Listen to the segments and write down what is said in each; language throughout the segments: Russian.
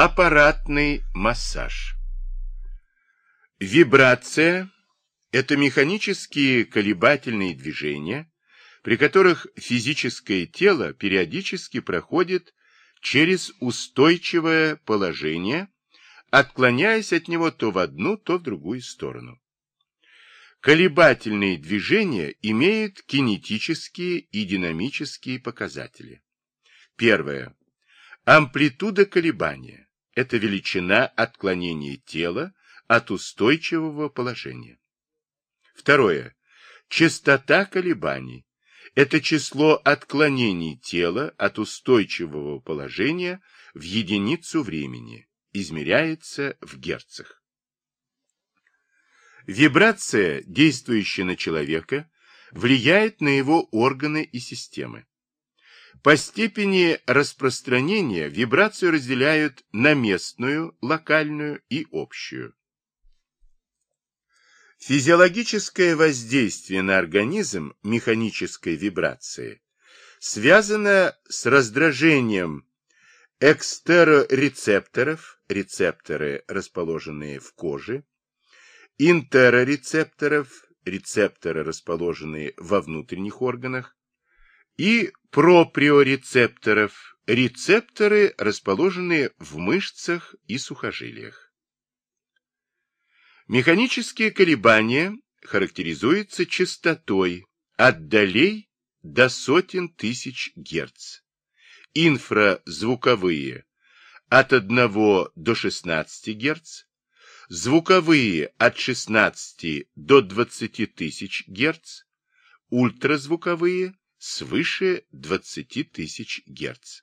Аппаратный массаж. Вибрация – это механические колебательные движения, при которых физическое тело периодически проходит через устойчивое положение, отклоняясь от него то в одну, то в другую сторону. Колебательные движения имеют кинетические и динамические показатели. Первое. Амплитуда колебания это величина отклонения тела от устойчивого положения. Второе. Частота колебаний. Это число отклонений тела от устойчивого положения в единицу времени. Измеряется в герцах. Вибрация, действующая на человека, влияет на его органы и системы. По степени распространения вибрацию разделяют на местную, локальную и общую. Физиологическое воздействие на организм механической вибрации связано с раздражением экстерорецепторов, рецепторы, расположенные в коже, интерорецепторов, рецепторы, расположенные во внутренних органах, и проприорецепторов, рецепторы, расположенные в мышцах и сухожилиях. Механические колебания характеризуются частотой от долей до сотен тысяч герц. Инфразвуковые от 1 до 16 герц, звуковые от 16 до 20 тысяч герц, ультразвуковые свыше 20 тысяч Гц.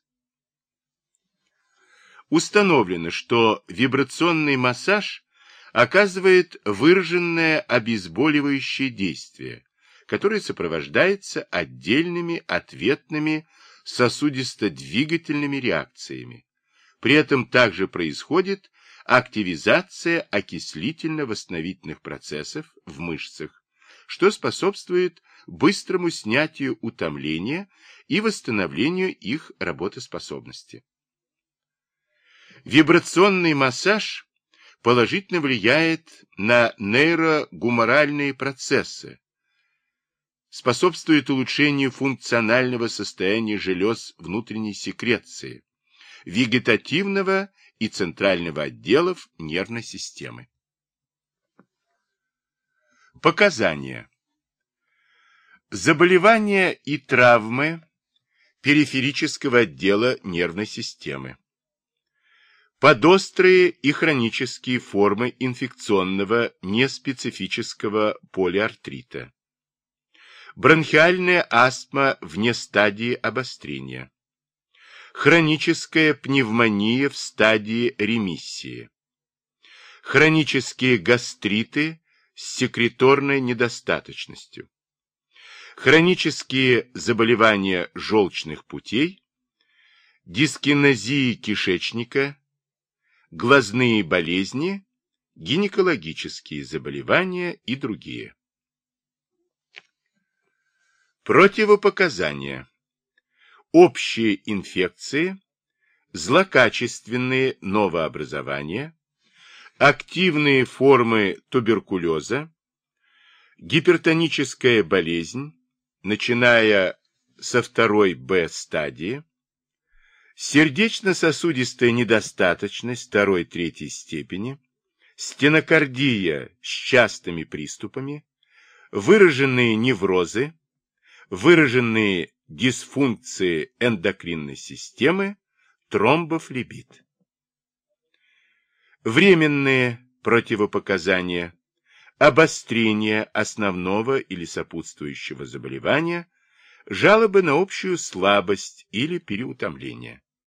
Установлено, что вибрационный массаж оказывает выраженное обезболивающее действие, которое сопровождается отдельными ответными сосудисто-двигательными реакциями. При этом также происходит активизация окислительно-восстановительных процессов в мышцах, что способствует быстрому снятию утомления и восстановлению их работоспособности. Вибрационный массаж положительно влияет на нейрогуморальные процессы, способствует улучшению функционального состояния желез внутренней секреции, вегетативного и центрального отделов нервной системы. Показания. Заболевания и травмы периферического отдела нервной системы. Подострые и хронические формы инфекционного неспецифического полиартрита. Бронхиальная астма вне стадии обострения. Хроническая пневмония в стадии ремиссии. Хронические гастриты с секреторной недостаточностью. Хронические заболевания желчных путей, дискинезии кишечника, глазные болезни, гинекологические заболевания и другие. Противопоказания. Общие инфекции, злокачественные новообразования, активные формы туберкулеза, гипертоническая болезнь, начиная со второй Б стадии, сердечно-сосудистая недостаточность второй-третьей степени, стенокардия с частыми приступами, выраженные неврозы, выраженные дисфункции эндокринной системы, тромбофлебит. Временные противопоказания, обострение основного или сопутствующего заболевания, жалобы на общую слабость или переутомление.